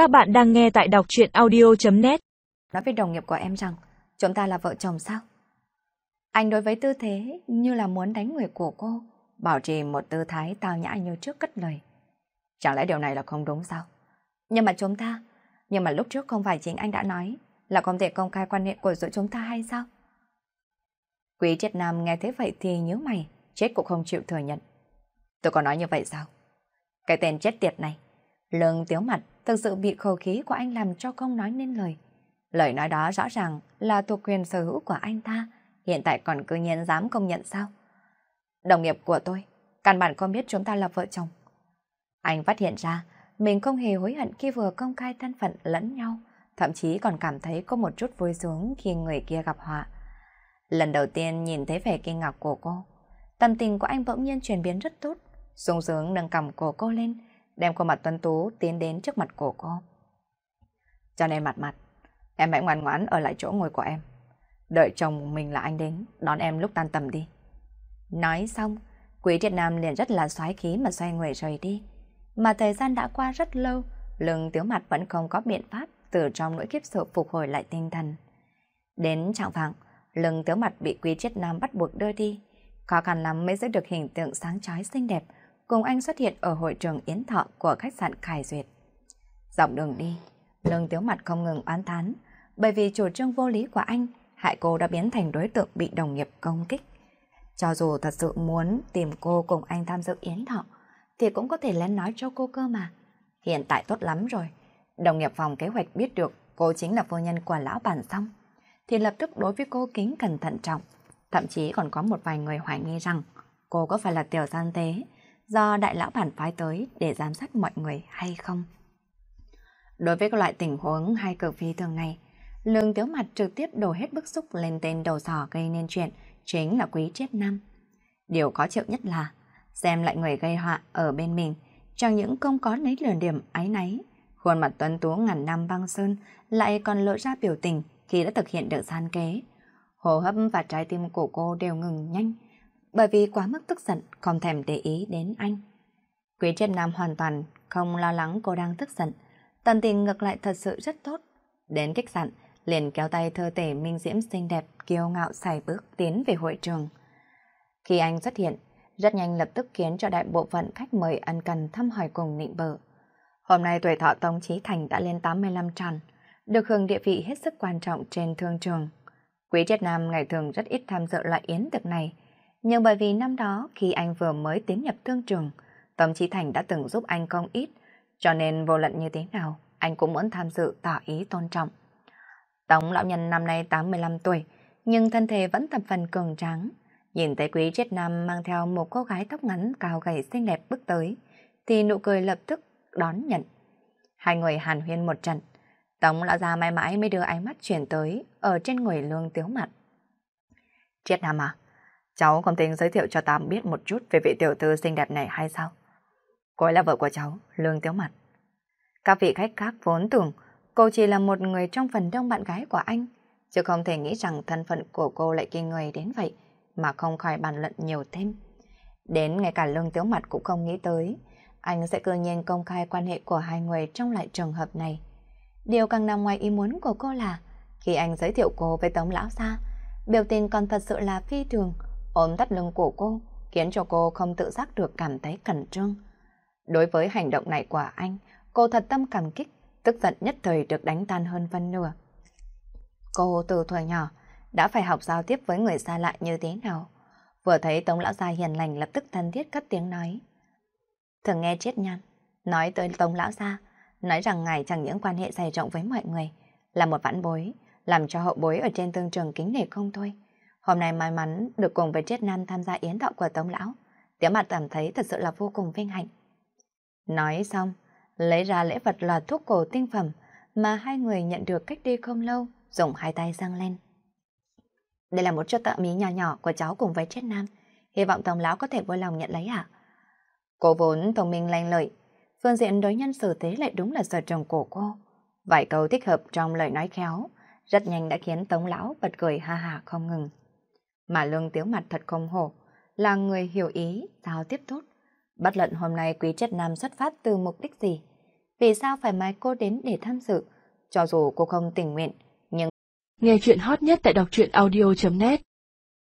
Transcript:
Các bạn đang nghe tại đọc chuyện audio.net Nói với đồng nghiệp của em rằng chúng ta là vợ chồng sao? Anh đối với tư thế như là muốn đánh người của cô, bảo trì một tư thái tao nhã như trước cất lời. Chẳng lẽ điều này là không đúng sao? Nhưng mà chúng ta, nhưng mà lúc trước không phải chính anh đã nói là không thể công khai quan hệ của giữa chúng ta hay sao? Quý triết nam nghe thế vậy thì nhớ mày, chết cũng không chịu thừa nhận. Tôi có nói như vậy sao? Cái tên chết tiệt này, lương tiếu mặt thực sự bị khẩu khí của anh làm cho không nói nên lời. Lời nói đó rõ ràng là thuộc quyền sở hữu của anh ta, hiện tại còn cư nhiên dám công nhận sao? Đồng nghiệp của tôi, căn bản không biết chúng ta là vợ chồng. Anh phát hiện ra mình không hề hối hận khi vừa công khai thân phận lẫn nhau, thậm chí còn cảm thấy có một chút vui sướng khi người kia gặp họa. Lần đầu tiên nhìn thấy vẻ kinh ngạc của cô, tâm tình của anh bỗng nhiên chuyển biến rất tốt, sung sướng nâng cầm của cô lên, đem khuôn mặt tuấn tú tiến đến trước mặt của cô. Cho nên mặt mặt, em hãy ngoan ngoãn ở lại chỗ ngồi của em. Đợi chồng mình là anh đến, đón em lúc tan tầm đi. Nói xong, Quý Triệt Nam liền rất là xoái khí mà xoay người rời đi. Mà thời gian đã qua rất lâu, lưng tiếu mặt vẫn không có biện pháp từ trong nỗi kiếp sợ phục hồi lại tinh thần. Đến trạng vạng, lưng tiếu mặt bị Quý Triệt Nam bắt buộc đưa đi. Khó khăn lắm mới giữ được hình tượng sáng chói xinh đẹp, cùng anh xuất hiện ở hội trường yến thọ của khách sạn Khải Duyệt. Dọc đường đi, lương tiếu mặt không ngừng oán thán, bởi vì chủ trương vô lý của anh, hại cô đã biến thành đối tượng bị đồng nghiệp công kích. Cho dù thật sự muốn tìm cô cùng anh tham dự yến thọ, thì cũng có thể lén nói cho cô cơ mà. Hiện tại tốt lắm rồi, đồng nghiệp phòng kế hoạch biết được cô chính là vô nhân của lão bản xong, thì lập tức đối với cô kính cẩn thận trọng. Thậm chí còn có một vài người hoài nghi rằng cô có phải là tiểu gian tế do đại lão bản phái tới để giám sát mọi người hay không. Đối với các loại tình huống hay cực phi thường này, lương tiếu mặt trực tiếp đổ hết bức xúc lên tên đầu sỏ gây nên chuyện chính là quý triết nam. Điều khó chịu nhất là xem lại người gây họa ở bên mình, chẳng những không có nấy lừa điểm ái náy. Khuôn mặt tuấn tú ngàn năm băng sơn lại còn lộ ra biểu tình khi đã thực hiện được gian kế. Hồ hấp và trái tim của cô đều ngừng nhanh, bởi vì quá mức tức giận không thèm để ý đến anh. Quý triết nam hoàn toàn không lo lắng cô đang tức giận, Tần tình ngược lại thật sự rất tốt. Đến khách sạn, liền kéo tay thơ tể minh diễm xinh đẹp, kiêu ngạo xài bước tiến về hội trường. Khi anh xuất hiện, rất nhanh lập tức khiến cho đại bộ phận khách mời ân cần thăm hỏi cùng nịnh bờ. Hôm nay tuổi thọ Tống Chí Thành đã lên 85 tròn, được hưởng địa vị hết sức quan trọng trên thương trường. Quý Triết Nam ngày thường rất ít tham dự loại yến tiệc này, nhưng bởi vì năm đó khi anh vừa mới tiến nhập thương trường, Tống Chí Thành đã từng giúp anh không ít, cho nên vô luận như thế nào, anh cũng muốn tham dự tỏ ý tôn trọng. Tống lão nhân năm nay 85 tuổi, nhưng thân thể vẫn thập phần cường tráng. Nhìn thấy quý triết nam mang theo một cô gái tóc ngắn cao gầy xinh đẹp bước tới, thì nụ cười lập tức đón nhận. Hai người hàn huyên một trận, Tống lão già mãi mãi mới đưa ánh mắt chuyển tới ở trên người lương tiếu mặt. Triết nam à, cháu không tính giới thiệu cho tam biết một chút về vị tiểu thư xinh đẹp này hay sao? Cô ấy là vợ của cháu, lương tiếu mặt. Các vị khách khác vốn tưởng cô chỉ là một người trong phần đông bạn gái của anh, chứ không thể nghĩ rằng thân phận của cô lại kinh người đến vậy mà không khỏi bàn luận nhiều thêm. Đến ngay cả lương tiếu mặt cũng không nghĩ tới, anh sẽ cư nhiên công khai quan hệ của hai người trong lại trường hợp này. Điều càng nằm ngoài ý muốn của cô là, khi anh giới thiệu cô với Tống Lão Sa, biểu tình còn thật sự là phi thường, ôm thắt lưng của cô, khiến cho cô không tự giác được cảm thấy cẩn trương. Đối với hành động này của anh, cô thật tâm cảm kích, tức giận nhất thời được đánh tan hơn phân nửa. Cô từ thuở nhỏ đã phải học giao tiếp với người xa lạ như thế nào. Vừa thấy Tống Lão Gia hiền lành lập tức thân thiết cất tiếng nói. Thường nghe chết nhăn, nói tới Tống Lão Gia, nói rằng ngài chẳng những quan hệ dày rộng với mọi người, là một vãn bối, làm cho hậu bối ở trên tương trường kính nể không thôi. Hôm nay may mắn được cùng với Triết Nam tham gia yến thọ của Tống Lão, tiếng mặt cảm thấy thật sự là vô cùng vinh hạnh. Nói xong, lấy ra lễ vật là thuốc cổ tinh phẩm mà hai người nhận được cách đây không lâu, dùng hai tay giang lên. Đây là một chút tạ mí nhỏ nhỏ của cháu cùng với Triết Nam, hy vọng Tống Lão có thể vui lòng nhận lấy ạ. Cô vốn thông minh lanh lợi, phương diện đối nhân xử thế lại đúng là sở trường của cô. Vài câu thích hợp trong lời nói khéo, rất nhanh đã khiến Tống Lão bật cười ha ha không ngừng. Mà lương tiếu mặt thật không hổ, là người hiểu ý, giao tiếp tốt. Bất luận hôm nay quý chất nam xuất phát từ mục đích gì, Vì sao phải mời cô đến để tham dự? Cho dù cô không tình nguyện, nhưng... Nghe chuyện hot nhất tại đọc truyện audio.net